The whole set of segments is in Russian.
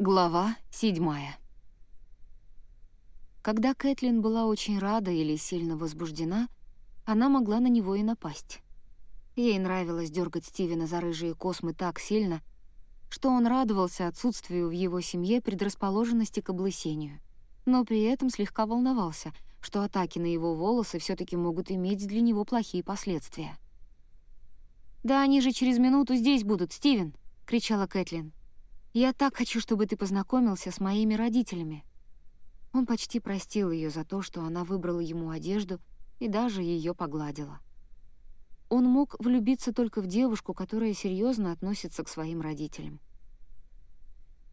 Глава седьмая. Когда Кэтлин была очень рада или сильно возбуждена, она могла на него и напасть. Ей нравилось дергать Стивена за рыжие космы так сильно, что он радовался отсутствию в его семье предрасположенности к облысению, но при этом слегка волновался, что атаки на его волосы все таки могут иметь для него плохие последствия. «Да они же через минуту здесь будут, Стивен!» — кричала Кэтлин. «Я так хочу, чтобы ты познакомился с моими родителями». Он почти простил ее за то, что она выбрала ему одежду и даже ее погладила. Он мог влюбиться только в девушку, которая серьезно относится к своим родителям.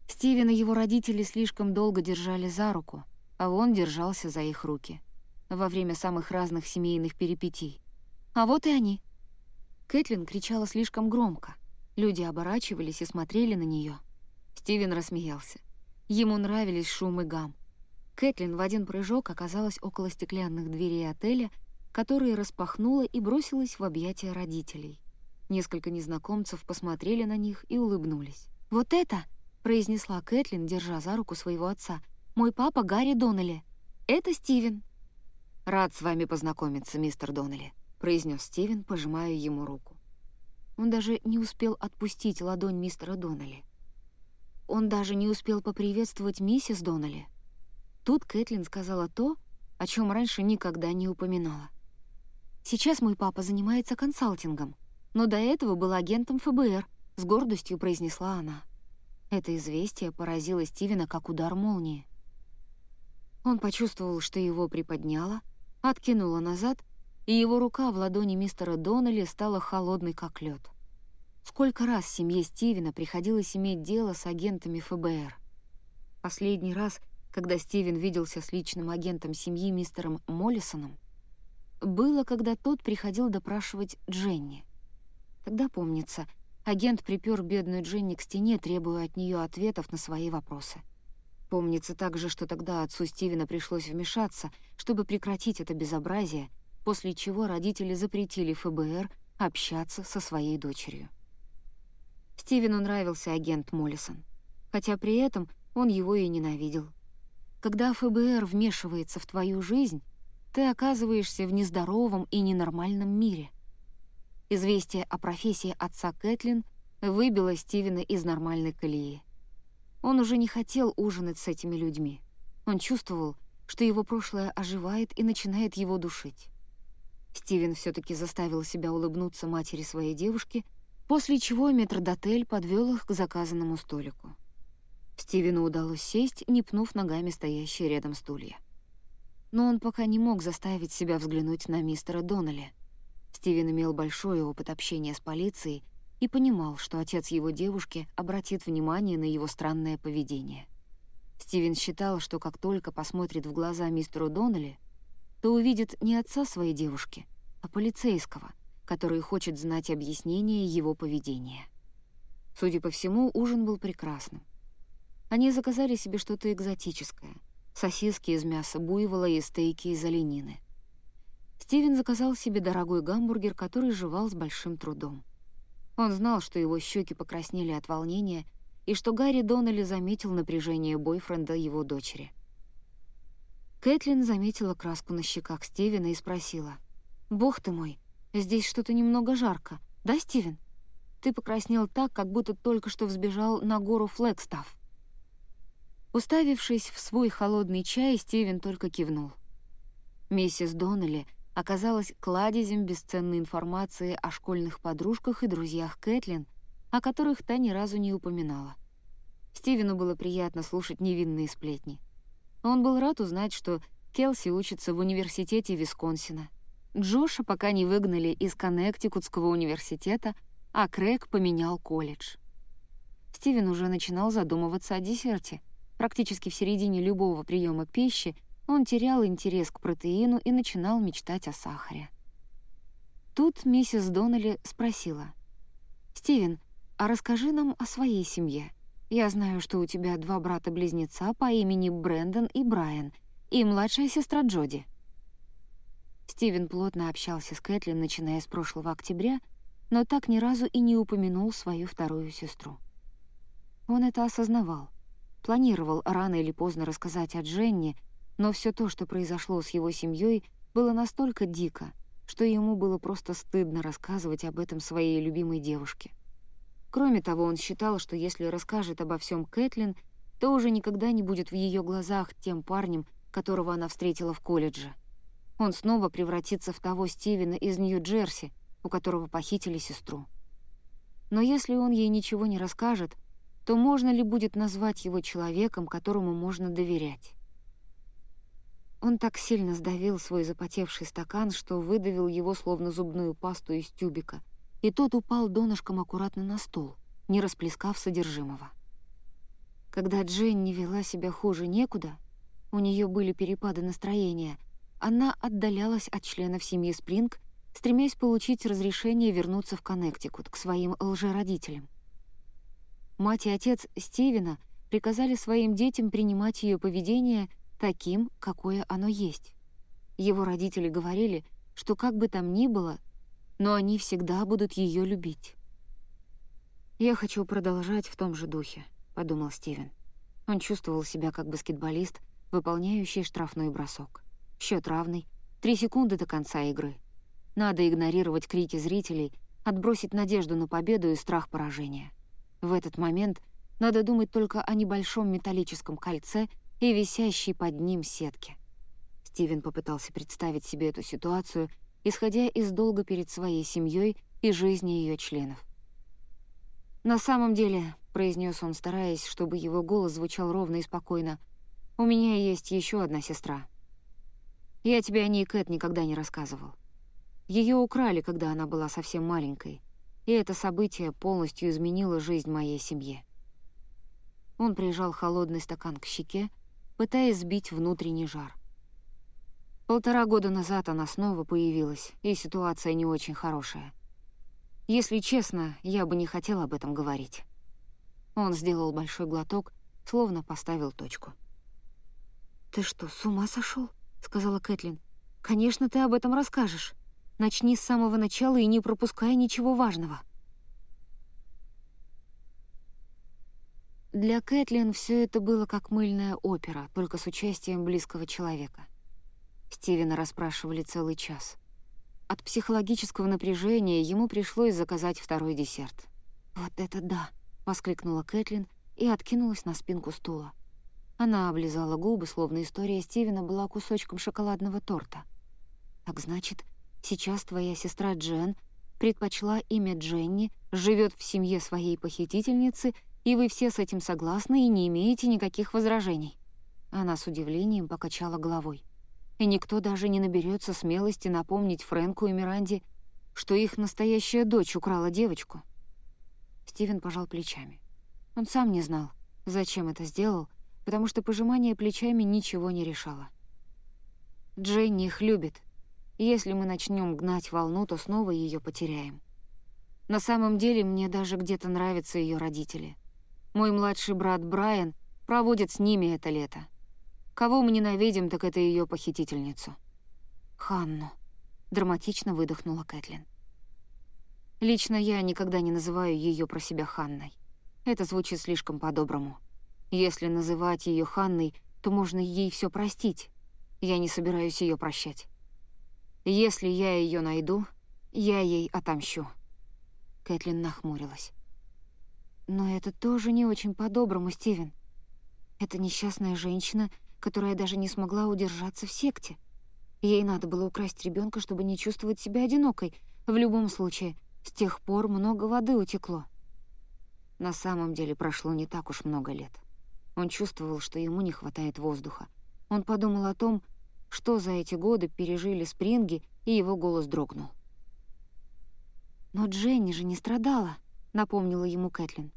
Стивен и его родители слишком долго держали за руку, а он держался за их руки во время самых разных семейных перипетий. А вот и они. Кэтлин кричала слишком громко. Люди оборачивались и смотрели на нее. Стивен рассмеялся. Ему нравились шум и гам. Кэтлин в один прыжок оказалась около стеклянных дверей отеля, которые распахнула и бросилась в объятия родителей. Несколько незнакомцев посмотрели на них и улыбнулись. «Вот это!» — произнесла Кэтлин, держа за руку своего отца. «Мой папа Гарри Доннелли. Это Стивен». «Рад с вами познакомиться, мистер Доннелли», — произнес Стивен, пожимая ему руку. Он даже не успел отпустить ладонь мистера Доннелли. Он даже не успел поприветствовать миссис Доннелли. Тут Кэтлин сказала то, о чем раньше никогда не упоминала. «Сейчас мой папа занимается консалтингом, но до этого был агентом ФБР», — с гордостью произнесла она. Это известие поразило Стивена как удар молнии. Он почувствовал, что его приподняло, откинуло назад, и его рука в ладони мистера Доннелли стала холодной, как лед. Сколько раз семье Стивена приходилось иметь дело с агентами ФБР. Последний раз, когда Стивен виделся с личным агентом семьи мистером Моллисоном, было, когда тот приходил допрашивать Дженни. Тогда, помнится, агент припер бедную Дженни к стене, требуя от нее ответов на свои вопросы. Помнится также, что тогда отцу Стивена пришлось вмешаться, чтобы прекратить это безобразие, после чего родители запретили ФБР общаться со своей дочерью. Стивену нравился агент Моллисон, хотя при этом он его и ненавидел. Когда ФБР вмешивается в твою жизнь, ты оказываешься в нездоровом и ненормальном мире. Известие о профессии отца Кэтлин выбило Стивена из нормальной колеи. Он уже не хотел ужинать с этими людьми. Он чувствовал, что его прошлое оживает и начинает его душить. Стивен все таки заставил себя улыбнуться матери своей девушки — после чего метрдотель подвел их к заказанному столику. Стивену удалось сесть, не пнув ногами стоящие рядом стулья. Но он пока не мог заставить себя взглянуть на мистера Доннелли. Стивен имел большой опыт общения с полицией и понимал, что отец его девушки обратит внимание на его странное поведение. Стивен считал, что как только посмотрит в глаза мистеру Доннелли, то увидит не отца своей девушки, а полицейского, который хочет знать объяснение его поведения. Судя по всему, ужин был прекрасным. Они заказали себе что-то экзотическое — сосиски из мяса буйвола и стейки из оленины. Стивен заказал себе дорогой гамбургер, который жевал с большим трудом. Он знал, что его щеки покраснели от волнения и что Гарри Доннелли заметил напряжение бойфренда его дочери. Кэтлин заметила краску на щеках Стивена и спросила, «Бог ты мой, Здесь что-то немного жарко, да, Стивен? Ты покраснел так, как будто только что взбежал на гору Флэгстаф». Уставившись в свой холодный чай, Стивен только кивнул. Миссис Доннелли оказалась кладезем бесценной информации о школьных подружках и друзьях Кэтлин, о которых та ни разу не упоминала. Стивену было приятно слушать невинные сплетни. Он был рад узнать, что Келси учится в университете Висконсина, Джоша пока не выгнали из Коннектикутского университета, а Крэг поменял колледж. Стивен уже начинал задумываться о десерте. Практически в середине любого приема пищи он терял интерес к протеину и начинал мечтать о сахаре. Тут миссис Доннелли спросила. «Стивен, а расскажи нам о своей семье. Я знаю, что у тебя два брата-близнеца по имени Брэндон и Брайан и младшая сестра Джоди». Стивен плотно общался с Кэтлин, начиная с прошлого октября, но так ни разу и не упомянул свою вторую сестру. Он это осознавал. планировал рано или поздно рассказать о Дженни, но все то, что произошло с его семьей, было настолько дико, что ему было просто стыдно рассказывать об этом своей любимой девушке. Кроме того, он считал, что если расскажет обо всем Кэтлин, то уже никогда не будет в ее глазах тем парнем, которого она встретила в колледже. Он снова превратится в того Стивена из Нью-Джерси, у которого похитили сестру. Но если он ей ничего не расскажет, то можно ли будет назвать его человеком, которому можно доверять? Он так сильно сдавил свой запотевший стакан, что выдавил его словно зубную пасту из тюбика, и тот упал донышком аккуратно на стол, не расплескав содержимого. Когда Дженни вела себя хуже некуда, у нее были перепады настроения, она отдалялась от членов семьи Спринг, стремясь получить разрешение вернуться в Коннектикут к своим лжеродителям. Мать и отец Стивена приказали своим детям принимать ее поведение таким, какое оно есть. Его родители говорили, что как бы там ни было, но они всегда будут ее любить. «Я хочу продолжать в том же духе», — подумал Стивен. Он чувствовал себя как баскетболист, выполняющий штрафной бросок. Счет равный, три секунды до конца игры. Надо игнорировать крики зрителей, отбросить надежду на победу и страх поражения. В этот момент надо думать только о небольшом металлическом кольце и висящей под ним сетке. Стивен попытался представить себе эту ситуацию, исходя из долга перед своей семьей и жизни ее членов. «На самом деле», — произнес он, стараясь, чтобы его голос звучал ровно и спокойно, «у меня есть еще одна сестра. Я тебе о ней, Кэт, никогда не рассказывал. Ее украли, когда она была совсем маленькой, и это событие полностью изменило жизнь моей семьи. Он прижал холодный стакан к щеке, пытаясь сбить внутренний жар. Полтора года назад она снова появилась, и ситуация не очень хорошая. Если честно, я бы не хотел об этом говорить. Он сделал большой глоток, словно поставил точку. «Ты что, с ума сошел? Сказала Кэтлин. «Конечно, ты об этом расскажешь. Начни с самого начала и не пропускай ничего важного. Для Кэтлин все это было как мыльная опера, только с участием близкого человека. Стивена расспрашивали целый час. От психологического напряжения ему пришлось заказать второй десерт. «Вот это да!» — воскликнула Кэтлин и откинулась на спинку стула. Она облизала губы, словно история Стивена была кусочком шоколадного торта. «Так значит, Сейчас твоя сестра Джен предпочла имя Дженни, живет в семье своей похитительницы, и вы все с этим согласны и не имеете никаких возражений». Она с удивлением покачала головой. И никто даже не наберется смелости напомнить Фрэнку и Миранде, что их настоящая дочь украла девочку. Стивен пожал плечами. Он сам не знал, зачем это сделал, потому что пожимание плечами ничего не решало. Дженни их любит, если мы начнем гнать волну, то снова ее потеряем. На самом деле мне даже где-то нравятся ее родители. Мой младший брат Брайан проводит с ними это лето. Кого мы ненавидим, так это ее похитительницу. Ханну. Драматично выдохнула Кэтлин. Лично я никогда не называю ее про себя Ханной. Это звучит слишком по-доброму. Если называть ее Ханной, то можно ей все простить. Я не собираюсь ее прощать. Если я ее найду, я ей отомщу». Кэтлин нахмурилась. «Но это тоже не очень по-доброму, Стивен. Это несчастная женщина, которая даже не смогла удержаться в секте. Ей надо было украсть ребенка, чтобы не чувствовать себя одинокой. В любом случае, с тех пор много воды утекло». На самом деле прошло не так уж много лет. Он чувствовал, что ему не хватает воздуха. Он подумал о том, что за эти годы пережили Спринги, и его голос дрогнул. «Но Дженни же не страдала», — напомнила ему Кэтлин.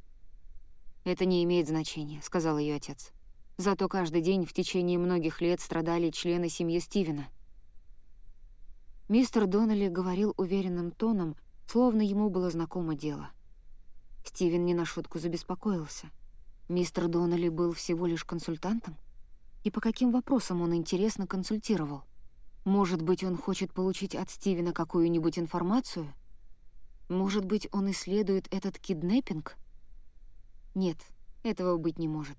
«Это не имеет значения», — сказал ее отец. «Зато каждый день в течение многих лет страдали члены семьи Стивена». Мистер Доннелли говорил уверенным тоном, словно ему было знакомо дело. Стивен не на шутку забеспокоился. Мистер Доннелли был всего лишь консультантом? И по каким вопросам он интересно консультировал? Может быть, он хочет получить от Стивена какую-нибудь информацию? Может быть, он исследует этот киднеппинг? Нет, этого быть не может.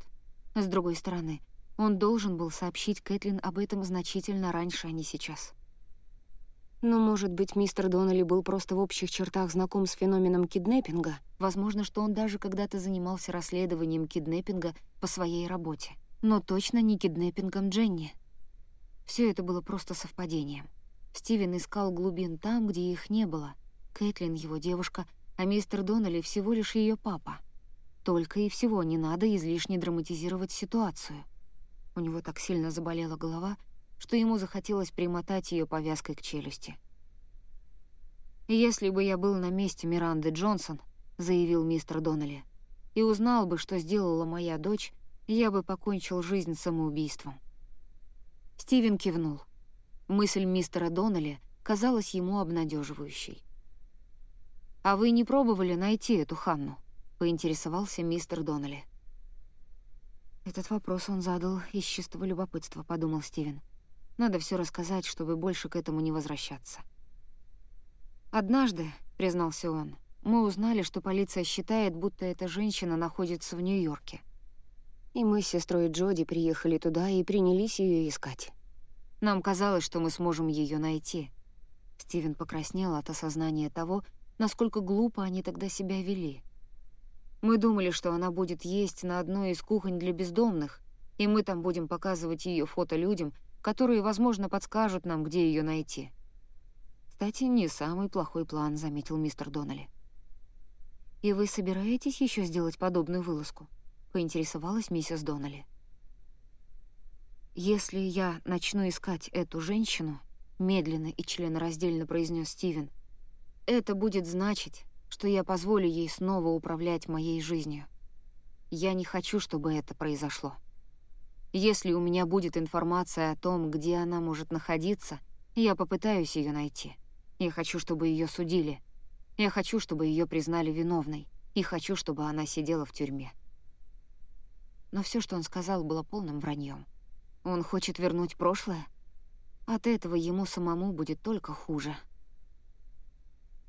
С другой стороны, он должен был сообщить Кэтлин об этом значительно раньше, а не сейчас. Но, может быть, мистер Доннелли был просто в общих чертах знаком с феноменом киднеппинга. Возможно, что он даже когда-то занимался расследованием киднеппинга по своей работе. Но точно не киднеппингом Дженни. Все это было просто совпадением. Стивен искал глубин там, где их не было. Кэтлин — его девушка, а мистер Доннелли — всего лишь ее папа. Только и всего не надо излишне драматизировать ситуацию. У него так сильно заболела голова, что ему захотелось примотать ее повязкой к челюсти. «Если бы я был на месте Миранды Джонсон», — заявил мистер Доннелли, «и узнал бы, что сделала моя дочь, я бы покончил жизнь самоубийством». Стивен кивнул. Мысль мистера Доннелли казалась ему обнадеживающей. «А вы не пробовали найти эту Ханну?» — поинтересовался мистер Доннелли. Этот вопрос он задал из чистого любопытства, подумал Стивен. Надо все рассказать, чтобы больше к этому не возвращаться. «Однажды», — признался он, — «мы узнали, что полиция считает, будто эта женщина находится в Нью-Йорке. И мы с сестрой Джоди приехали туда и принялись ее искать. Нам казалось, что мы сможем ее найти». Стивен покраснел от осознания того, насколько глупо они тогда себя вели. Мы думали, что она будет есть на одной из кухонь для бездомных, и мы там будем показывать ее фото людям, которые, возможно, подскажут нам, где ее найти. Кстати, не самый плохой план, заметил мистер Доннелли. И вы собираетесь еще сделать подобную вылазку? поинтересовалась миссис Доннелли. Если я начну искать эту женщину, медленно и членораздельно произнес Стивен, это будет значить, что я позволю ей снова управлять моей жизнью. Я не хочу, чтобы это произошло. Если у меня будет информация о том, где она может находиться, я попытаюсь ее найти. Я хочу, чтобы ее судили. Я хочу, чтобы ее признали виновной. И хочу, чтобы она сидела в тюрьме. Но все, что он сказал, было полным враньем. Он хочет вернуть прошлое? От этого ему самому будет только хуже.